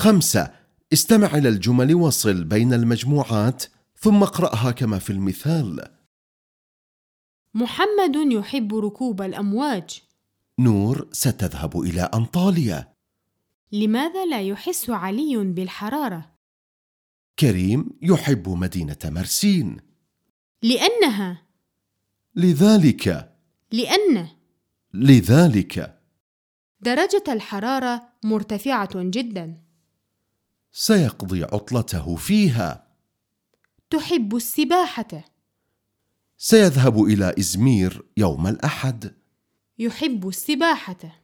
خمسة. استمع إلى الجمل وصل بين المجموعات ثم اقرأها كما في المثال. محمد يحب ركوب الأمواج. نور ستذهب إلى أنطاليا. لماذا لا يحس علي بالحرارة؟ كريم يحب مدينة مرسين. لأنها. لذلك. لأن. لذلك. درجة الحرارة مرتفعة جدا. سيقضي عطلته فيها. تحب السباحة. سيذهب إلى إزمير يوم الأحد. يحب السباحة.